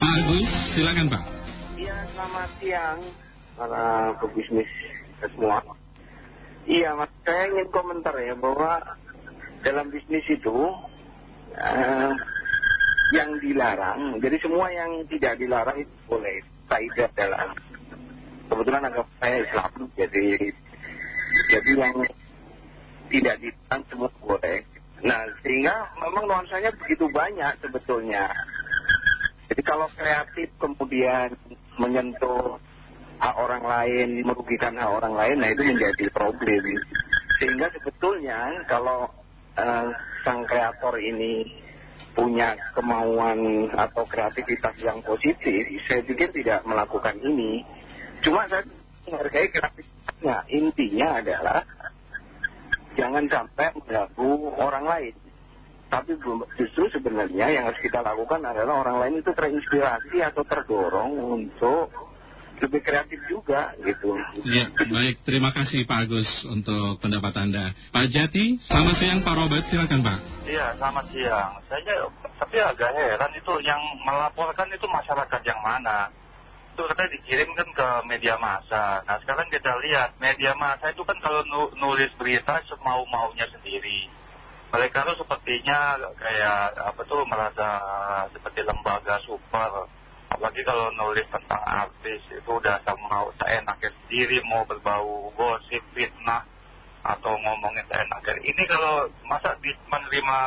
Pak Agus, silakan Pak. Iya, selamat siang para pebisnis semua. Iya, mas, saya ingin komentar ya bahwa dalam bisnis itu eh, yang dilarang, jadi semua yang tidak dilarang itu boleh. Kaidah dalam kebetulan agama saya Islam, jadi jadi yang tidak dilarang semua boleh. Nah, sehingga memang nuansanya begitu banyak sebetulnya. Jadi kalau kreatif kemudian menyentuh hak orang lain, merugikan hak orang lain, nah itu menjadi problem. Sehingga sebetulnya kalau eh, sang kreator ini punya kemauan atau kreativitas yang positif, saya pikir tidak melakukan ini. Cuma saya menghargai kreativitasnya. Intinya adalah jangan sampai mengganggu orang lain. Tapi justru sebenarnya yang harus kita lakukan adalah orang lain itu terinspirasi atau terdorong untuk lebih kreatif juga gitu. Ya, baik. Terima kasih Pak Agus untuk pendapat Anda. Pak Jati, selamat siang Pak Robert, silakan Pak. Iya, selamat siang. Saya tapi agak heran itu yang melaporkan itu masyarakat yang mana? Itu katanya dikirimkan ke media massa. Nah sekarang kita lihat media massa itu kan kalau nulis berita semau-maunya sendiri mereka tuh sepertinya kayak apa tuh merasa seperti lembaga super. Apalagi kalau nulis tentang artis itu udah mau seenaknya sendiri mau berbau gosip fitnah atau ngomongin seenaknya ini kalau masa di menerima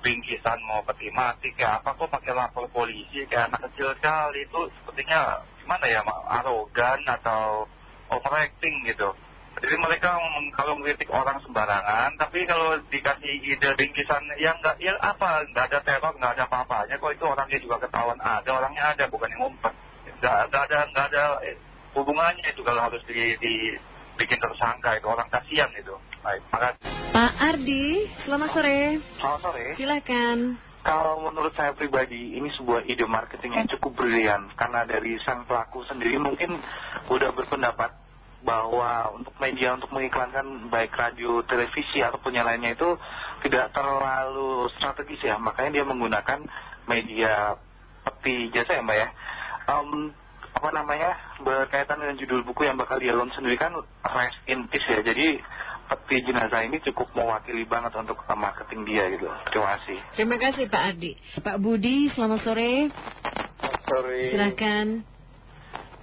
bingkisan mau peti mati kayak apa kok pakai lapor polisi? Kayak anak kecil sekali itu sepertinya gimana ya arogan atau overacting gitu jadi mereka kalau mengkritik orang sembarangan, tapi kalau dikasih ide bingkisan yang enggak, ya apa, enggak ada teror, enggak ada apa-apanya, kok itu orangnya juga ketahuan ada, orangnya ada, bukan yang ngumpet. Enggak, enggak ada, enggak ada hubungannya itu kalau harus di, dibikin tersangka itu orang kasihan itu. Baik, makasih. Pak Ardi, selamat sore. Selamat sore. Silakan. Kalau menurut saya pribadi ini sebuah ide marketing yang cukup brilian karena dari sang pelaku sendiri mungkin udah berpendapat bahwa untuk media untuk mengiklankan baik radio, televisi ataupun yang lainnya itu tidak terlalu strategis ya. Makanya dia menggunakan media peti jasa ya Mbak ya. Um, apa namanya berkaitan dengan judul buku yang bakal dia launch sendiri kan Rest in Peace ya. Jadi peti jenazah ini cukup mewakili banget untuk marketing dia gitu. Terima kasih. Terima kasih Pak Adi. Pak Budi, selamat sore. Selamat sore. Silakan.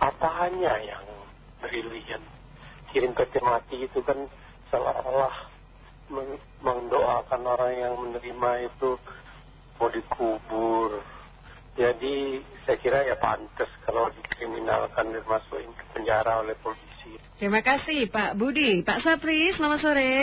Apa hanya yang brilian kirim peti mati itu kan seolah-olah mendoakan orang yang menerima itu mau dikubur. Jadi saya kira ya pantas kalau dikriminalkan dan masukin ke penjara oleh polisi. Terima kasih Pak Budi. Pak Sapri selamat sore.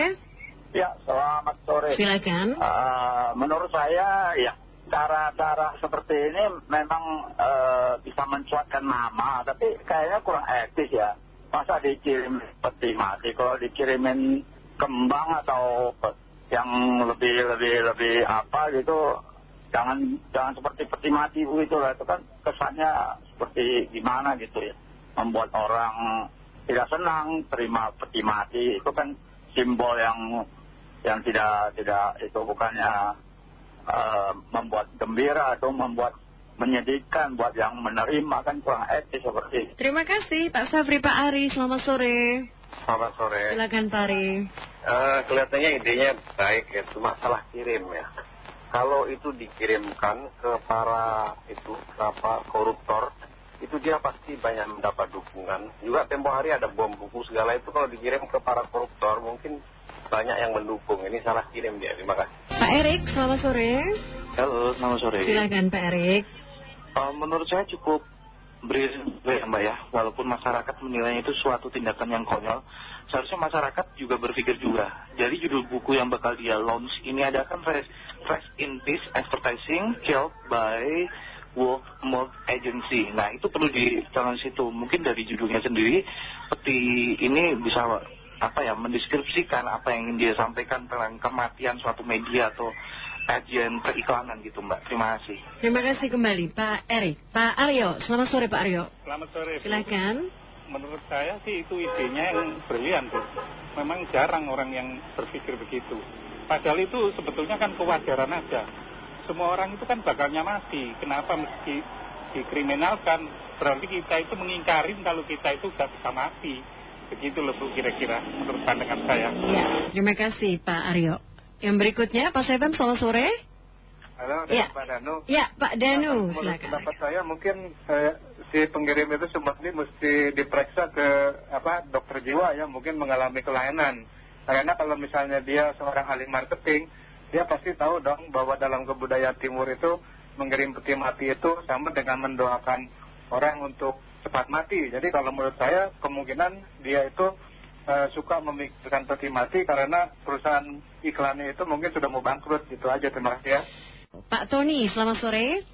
Ya selamat sore. Silakan. Uh, menurut saya ya cara-cara seperti ini memang uh, bisa mencuatkan nama tapi kayaknya kurang etis ya masa dikirim peti mati? Kalau dikirimin kembang atau yang lebih lebih lebih apa gitu jangan jangan seperti peti mati itu lah. Itu kan kesannya seperti gimana gitu ya? Membuat orang tidak senang terima peti mati. Itu kan simbol yang yang tidak tidak itu bukannya uh, membuat gembira atau membuat menyedihkan buat yang menerima kan kurang etis seperti itu. Terima kasih Pak Safri Pak Ari, selamat sore. Selamat sore. Silakan Pak Ari. Uh, kelihatannya idenya baik ya, cuma salah kirim ya. Kalau itu dikirimkan ke para itu apa koruptor, itu dia pasti banyak mendapat dukungan. Juga tempo hari ada bom buku segala itu kalau dikirim ke para koruptor mungkin banyak yang mendukung. Ini salah kirim dia. Terima kasih. Pak Erik, selamat sore. Halo, selamat sore. Silakan Pak Erik. Uh, menurut saya cukup brilian ya Mbak ya, walaupun masyarakat menilainya itu suatu tindakan yang konyol, seharusnya masyarakat juga berpikir juga. Jadi judul buku yang bakal dia launch ini ada kan Fresh, Fresh in Peace Advertising Killed by Wolf Mold Agency. Nah itu perlu di dalam situ. Mungkin dari judulnya sendiri, peti ini bisa apa ya mendeskripsikan apa yang ingin dia sampaikan tentang kematian suatu media atau kajian periklanan gitu Mbak. Terima kasih. Terima kasih kembali Pak Erik. Pak Aryo, selamat sore Pak Aryo. Selamat sore. Silakan. Menurut saya sih itu idenya yang brilian tuh. Memang jarang orang yang berpikir begitu. Padahal itu sebetulnya kan kewajaran aja. Semua orang itu kan bakalnya mati. Kenapa mesti dikriminalkan berarti kita itu mengingkarin kalau kita itu gak bisa mati begitu loh Bu kira-kira menurut pandangan saya Ya, terima kasih Pak Aryo. Yang berikutnya Pak Seven, selamat sore. Halo, Ya. Pak Danu. Ya, Pak Danu, Menurut silakan. pendapat saya mungkin eh, si pengirim itu semestinya mesti diperiksa ke apa dokter jiwa ya, mungkin mengalami kelainan. Karena kalau misalnya dia seorang ahli marketing, dia pasti tahu dong bahwa dalam kebudayaan timur itu mengirim peti mati itu sama dengan mendoakan orang untuk cepat mati. Jadi kalau menurut saya kemungkinan dia itu suka memikirkan peti mati karena perusahaan iklannya itu mungkin sudah mau bangkrut. Itu aja terima kasih ya. Pak Tony, selamat sore.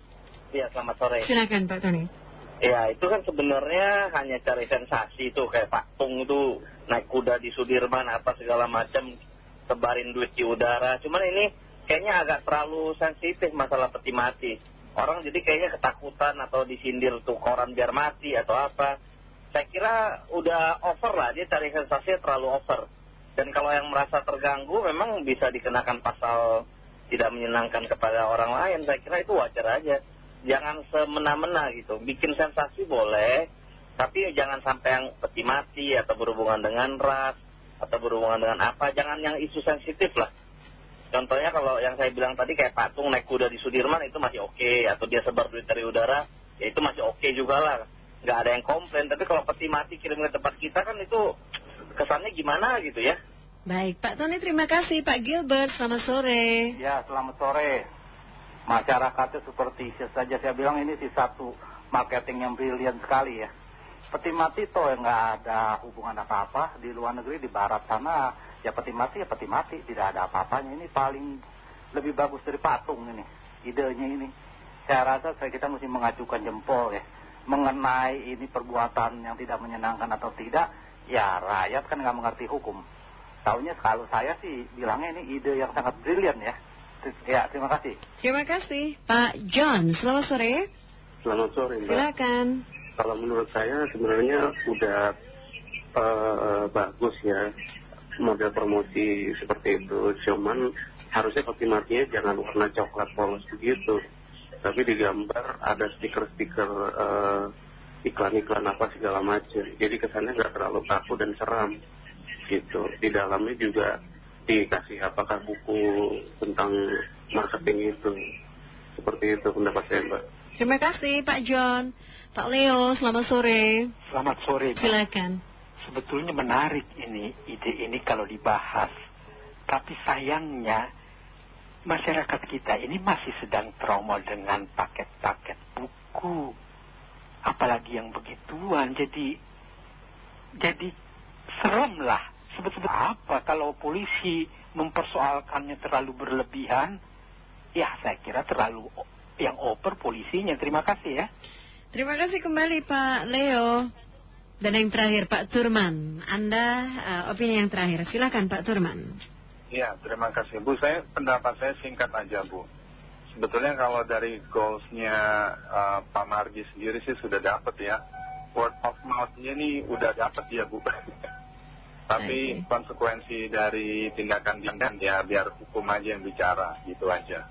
Iya, selamat sore. Silakan Pak Tony. Ya, itu kan sebenarnya hanya cari sensasi tuh kayak Pak Tung itu naik kuda di Sudirman apa segala macam sebarin duit di udara. Cuman ini kayaknya agak terlalu sensitif masalah peti mati. Orang jadi kayaknya ketakutan atau disindir tuh koran biar mati atau apa. Saya kira udah over lah, dia cari sensasi terlalu over. Dan kalau yang merasa terganggu memang bisa dikenakan pasal tidak menyenangkan kepada orang lain. Saya kira itu wajar aja. Jangan semena-mena gitu. Bikin sensasi boleh, tapi jangan sampai yang peti mati atau berhubungan dengan ras atau berhubungan dengan apa. Jangan yang isu sensitif lah. Contohnya kalau yang saya bilang tadi kayak patung naik kuda di Sudirman itu masih oke. Atau dia sebar duit dari udara, ya itu masih oke juga lah. Nggak ada yang komplain. Tapi kalau peti mati kirim ke tempat kita kan itu kesannya gimana gitu ya. Baik, Pak Tony terima kasih. Pak Gilbert, selamat sore. Ya, selamat sore. Masyarakatnya seperti saja saya bilang ini sih satu marketing yang brilian sekali ya. Peti mati toh nggak ada hubungan apa-apa di luar negeri di barat sana ya peti mati ya peti mati tidak ada apa-apanya ini paling lebih bagus dari patung ini idenya ini saya rasa saya kita mesti mengajukan jempol ya mengenai ini perbuatan yang tidak menyenangkan atau tidak ya rakyat kan nggak mengerti hukum Taunya kalau saya sih bilangnya ini ide yang sangat brilian ya. Ya, terima kasih. Terima kasih. Pak John, selamat sore. Selamat sore Mbak. Silakan. Kalau menurut saya sebenarnya udah eh, bagus ya model promosi seperti itu. Cuman harusnya peti matinya jangan warna coklat polos begitu. Tapi digambar ada stiker-stiker eh, iklan-iklan apa segala macam. Jadi kesannya nggak terlalu kaku dan seram gitu. Di dalamnya juga dikasih apakah buku tentang marketing itu. Seperti itu pendapat saya Mbak. Terima kasih Pak John. Pak Leo, selamat sore. Selamat sore. Mbak. Silakan. Sebetulnya menarik ini, ide ini kalau dibahas. Tapi sayangnya, masyarakat kita ini masih sedang trauma dengan paket-paket buku. Apalagi yang begituan. Jadi, jadi serem lah. Sebetulnya apa kalau polisi mempersoalkannya terlalu berlebihan? Ya, saya kira terlalu yang over polisinya. Terima kasih ya. Terima kasih kembali Pak Leo. Dan yang terakhir Pak Turman. Anda uh, opini yang terakhir. Silakan Pak Turman. Ya, terima kasih Bu. Saya pendapat saya singkat aja Bu. Sebetulnya kalau dari goalsnya uh, Pak Margi sendiri sih sudah dapat ya. Word of mouth-nya ini udah dapat ya Bu. Tapi konsekuensi dari tindakan dia ya biar hukum aja yang bicara gitu aja.